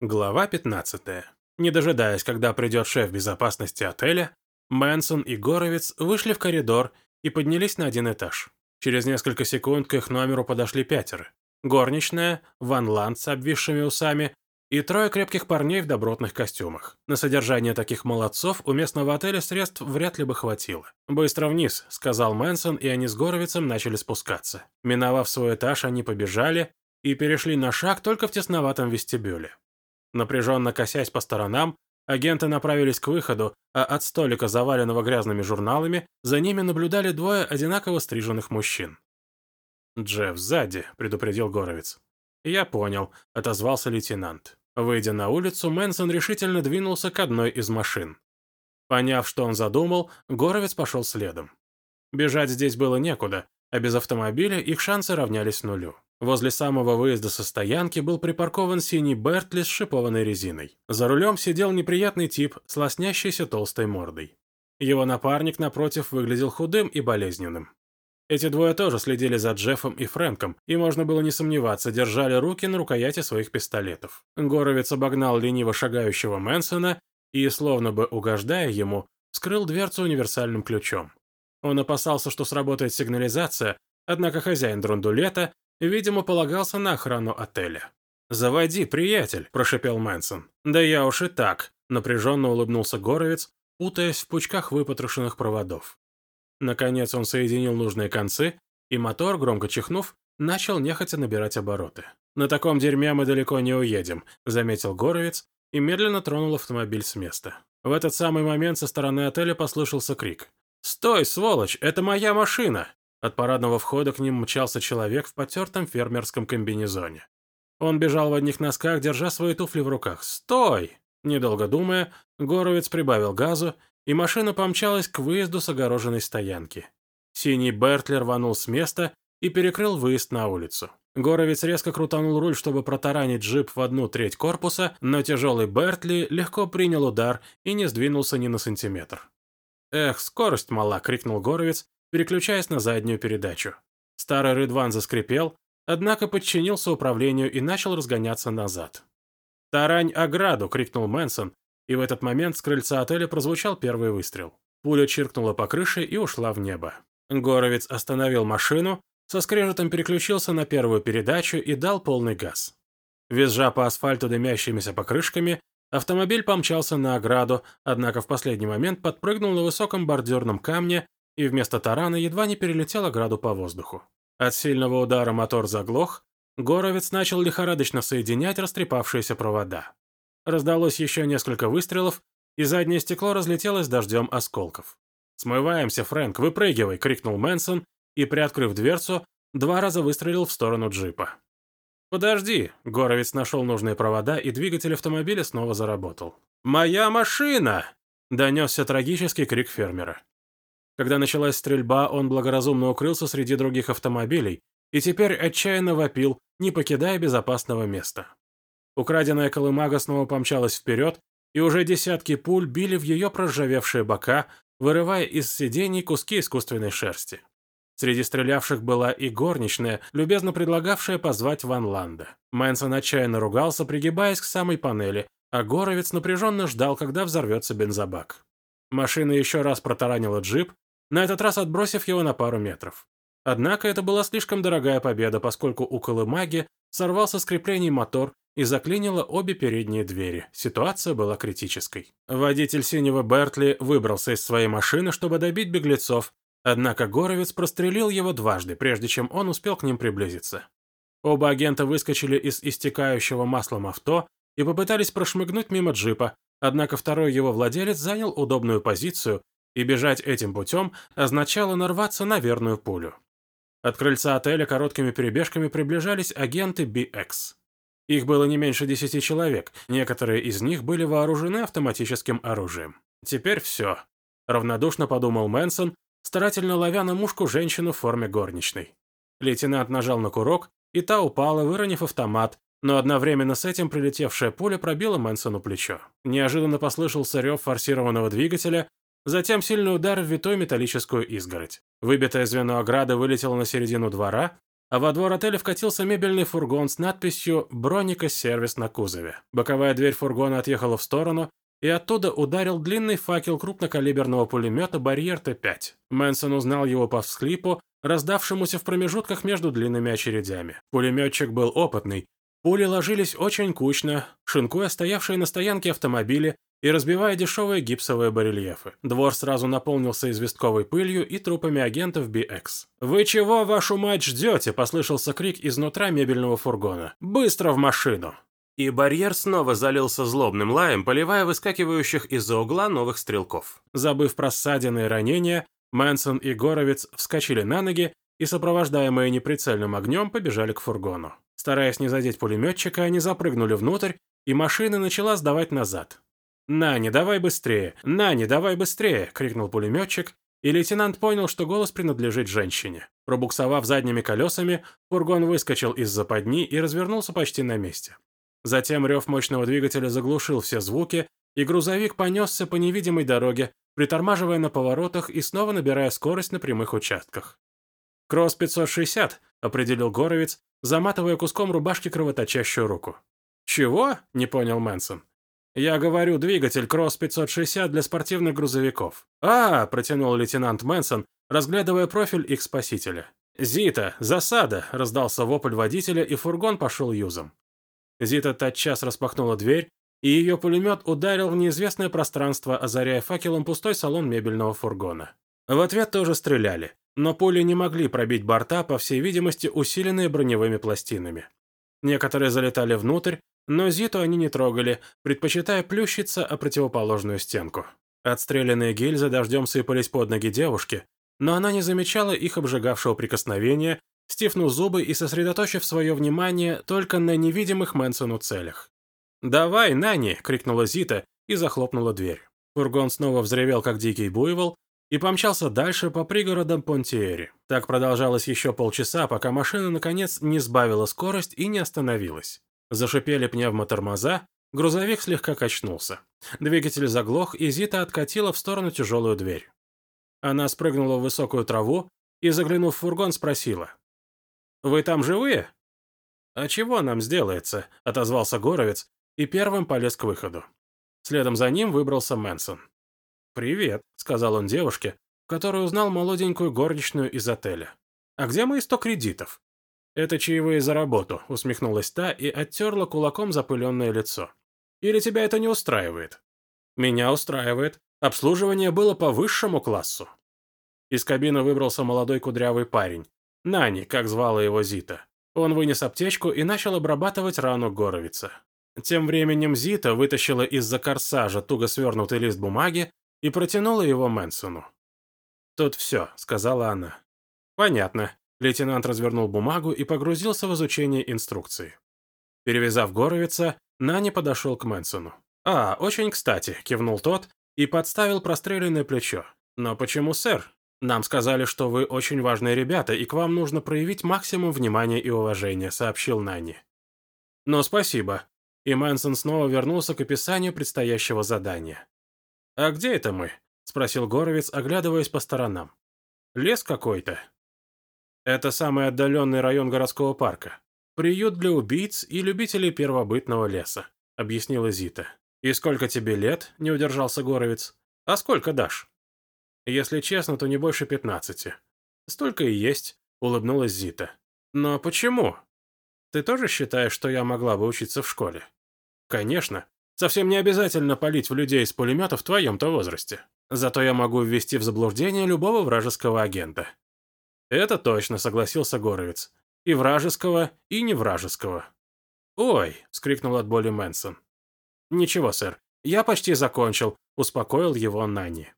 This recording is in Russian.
Глава 15. Не дожидаясь, когда придет шеф безопасности отеля, Мэнсон и Горовец вышли в коридор и поднялись на один этаж. Через несколько секунд к их номеру подошли пятеро. Горничная, Ван Ланд с обвисшими усами и трое крепких парней в добротных костюмах. На содержание таких молодцов у местного отеля средств вряд ли бы хватило. «Быстро вниз», — сказал Мэнсон, и они с Горовицем начали спускаться. Миновав свой этаж, они побежали и перешли на шаг только в тесноватом вестибюле. Напряженно косясь по сторонам, агенты направились к выходу, а от столика, заваленного грязными журналами, за ними наблюдали двое одинаково стриженных мужчин. «Джефф, сзади», — предупредил Горовец. «Я понял», — отозвался лейтенант. Выйдя на улицу, Мэнсон решительно двинулся к одной из машин. Поняв, что он задумал, Горовец пошел следом. Бежать здесь было некуда, а без автомобиля их шансы равнялись нулю. Возле самого выезда со стоянки был припаркован синий Бертли с шипованной резиной. За рулем сидел неприятный тип с лоснящейся толстой мордой. Его напарник, напротив, выглядел худым и болезненным. Эти двое тоже следили за Джеффом и Фрэнком, и можно было не сомневаться, держали руки на рукояти своих пистолетов. Горовец обогнал лениво шагающего Мэнсона и, словно бы угождая ему, скрыл дверцу универсальным ключом. Он опасался, что сработает сигнализация, однако хозяин драндулета Видимо, полагался на охрану отеля. «Заводи, приятель», – прошепел Мэнсон. «Да я уж и так», – напряженно улыбнулся Горовец, путаясь в пучках выпотрошенных проводов. Наконец он соединил нужные концы, и мотор, громко чихнув, начал нехотя набирать обороты. «На таком дерьме мы далеко не уедем», – заметил Горовец и медленно тронул автомобиль с места. В этот самый момент со стороны отеля послышался крик. «Стой, сволочь, это моя машина!» От парадного входа к ним мчался человек в потертом фермерском комбинезоне. Он бежал в одних носках, держа свои туфли в руках. «Стой!» Недолго думая, Горовец прибавил газу, и машина помчалась к выезду с огороженной стоянки. Синий Бертли рванул с места и перекрыл выезд на улицу. Горовец резко крутанул руль, чтобы протаранить джип в одну треть корпуса, но тяжелый Бертли легко принял удар и не сдвинулся ни на сантиметр. «Эх, скорость мала!» — крикнул Горовец переключаясь на заднюю передачу. Старый Рыдван заскрипел, однако подчинился управлению и начал разгоняться назад. «Тарань ограду!» — крикнул Мэнсон, и в этот момент с крыльца отеля прозвучал первый выстрел. Пуля чиркнула по крыше и ушла в небо. Горовец остановил машину, со скрежетом переключился на первую передачу и дал полный газ. Визжа по асфальту дымящимися покрышками, автомобиль помчался на ограду, однако в последний момент подпрыгнул на высоком бордюрном камне и вместо тарана едва не перелетел ограду по воздуху. От сильного удара мотор заглох, Горовец начал лихорадочно соединять растрепавшиеся провода. Раздалось еще несколько выстрелов, и заднее стекло разлетелось дождем осколков. «Смываемся, Фрэнк, выпрыгивай!» — крикнул Мэнсон и, приоткрыв дверцу, два раза выстрелил в сторону джипа. «Подожди!» — Горовец нашел нужные провода, и двигатель автомобиля снова заработал. «Моя машина!» — донесся трагический крик фермера. Когда началась стрельба, он благоразумно укрылся среди других автомобилей и теперь отчаянно вопил, не покидая безопасного места. Украденная колымага снова помчалась вперед, и уже десятки пуль били в ее проржавевшие бока, вырывая из сидений куски искусственной шерсти. Среди стрелявших была и горничная, любезно предлагавшая позвать Ван Ланда. Мэнсон отчаянно ругался, пригибаясь к самой панели, а Горовец напряженно ждал, когда взорвется бензобак. Машина еще раз протаранила джип, на этот раз отбросив его на пару метров. Однако это была слишком дорогая победа, поскольку у Колымаги сорвался с креплений мотор и заклинило обе передние двери. Ситуация была критической. Водитель синего Бертли выбрался из своей машины, чтобы добить беглецов, однако Горовец прострелил его дважды, прежде чем он успел к ним приблизиться. Оба агента выскочили из истекающего маслом авто и попытались прошмыгнуть мимо джипа, однако второй его владелец занял удобную позицию и бежать этим путем означало нарваться на верную пулю. От крыльца отеля короткими перебежками приближались агенты BX. Их было не меньше десяти человек, некоторые из них были вооружены автоматическим оружием. Теперь все. Равнодушно подумал Мэнсон, старательно ловя на мушку женщину в форме горничной. Лейтенант нажал на курок, и та упала, выронив автомат, но одновременно с этим прилетевшая пуля пробила Мэнсону плечо. Неожиданно послышался рев форсированного двигателя, Затем сильный удар в витой металлическую изгородь. Выбитое звено ограды вылетело на середину двора, а во двор отеля вкатился мебельный фургон с надписью «Броника сервис» на кузове. Боковая дверь фургона отъехала в сторону, и оттуда ударил длинный факел крупнокалиберного пулемета «Барьер Т-5». Мэнсон узнал его по всхлипу, раздавшемуся в промежутках между длинными очередями. Пулеметчик был опытный. Пули ложились очень кучно, шинкуя стоявшие на стоянке автомобили и разбивая дешевые гипсовые барельефы. Двор сразу наполнился известковой пылью и трупами агентов BX. «Вы чего, вашу мать, ждете?» – послышался крик изнутра мебельного фургона. «Быстро в машину!» И барьер снова залился злобным лаем, поливая выскакивающих из-за угла новых стрелков. Забыв про ссадины и ранения, Мэнсон и Горовец вскочили на ноги и, сопровождаемые неприцельным огнем, побежали к фургону. Стараясь не задеть пулеметчика, они запрыгнули внутрь, и машина начала сдавать назад. «Нани, давай быстрее! Нани, давай быстрее!» — крикнул пулеметчик, и лейтенант понял, что голос принадлежит женщине. Пробуксовав задними колесами, фургон выскочил из западни и развернулся почти на месте. Затем рев мощного двигателя заглушил все звуки, и грузовик понесся по невидимой дороге, притормаживая на поворотах и снова набирая скорость на прямых участках. «Кросс 560», — определил Горовец, заматывая куском рубашки кровоточащую руку. «Чего?» — не понял Мэнсон. «Я говорю, двигатель Кросс-560 для спортивных грузовиков». «А!» – протянул лейтенант Мэнсон, разглядывая профиль их спасителя. «Зита! Засада!» – раздался вопль водителя, и фургон пошел юзом. Зита тотчас распахнула дверь, и ее пулемет ударил в неизвестное пространство, озаряя факелом пустой салон мебельного фургона. В ответ тоже стреляли, но пули не могли пробить борта, по всей видимости, усиленные броневыми пластинами. Некоторые залетали внутрь, но Зиту они не трогали, предпочитая плющиться о противоположную стенку. Отстрелянные гильзы дождем сыпались под ноги девушки, но она не замечала их обжигавшего прикосновения, стиснув зубы и сосредоточив свое внимание только на невидимых Мэнсону целях. «Давай, Нани!» — крикнула Зита и захлопнула дверь. Фургон снова взревел, как дикий буйвол, и помчался дальше по пригородам Понтиери. Так продолжалось еще полчаса, пока машина, наконец, не сбавила скорость и не остановилась. Зашипели пневмотормоза, грузовик слегка качнулся. Двигатель заглох, и Зита откатила в сторону тяжелую дверь. Она спрыгнула в высокую траву и, заглянув в фургон, спросила. «Вы там живые?» «А чего нам сделается?» – отозвался Горовец и первым полез к выходу. Следом за ним выбрался Мэнсон. «Привет», – сказал он девушке, которую узнал молоденькую горничную из отеля. «А где мои сто кредитов?» «Это чаевые за работу», — усмехнулась та и оттерла кулаком запыленное лицо. «Или тебя это не устраивает?» «Меня устраивает. Обслуживание было по высшему классу». Из кабины выбрался молодой кудрявый парень. Нани, как звала его Зита. Он вынес аптечку и начал обрабатывать рану Горовица. Тем временем Зита вытащила из-за корсажа туго свернутый лист бумаги и протянула его Мэнсону. «Тут все», — сказала она. «Понятно. Лейтенант развернул бумагу и погрузился в изучение инструкции. Перевязав Горовица, Нани подошел к Мэнсону. «А, очень кстати», — кивнул тот и подставил простреленное плечо. «Но почему, сэр? Нам сказали, что вы очень важные ребята, и к вам нужно проявить максимум внимания и уважения», — сообщил Нани. «Но спасибо». И Мэнсон снова вернулся к описанию предстоящего задания. «А где это мы?» — спросил Горовец, оглядываясь по сторонам. «Лес какой-то». Это самый отдаленный район городского парка. Приют для убийц и любителей первобытного леса», — объяснила Зита. «И сколько тебе лет?» — не удержался Горовец. «А сколько дашь?» «Если честно, то не больше пятнадцати». «Столько и есть», — улыбнулась Зита. «Но почему?» «Ты тоже считаешь, что я могла бы учиться в школе?» «Конечно. Совсем не обязательно палить в людей из пулемета в твоем-то возрасте. Зато я могу ввести в заблуждение любого вражеского агента. «Это точно», — согласился Горовец. «И вражеского, и не вражеского». «Ой!» — вскрикнул от боли Мэнсон. «Ничего, сэр, я почти закончил», — успокоил его Нани.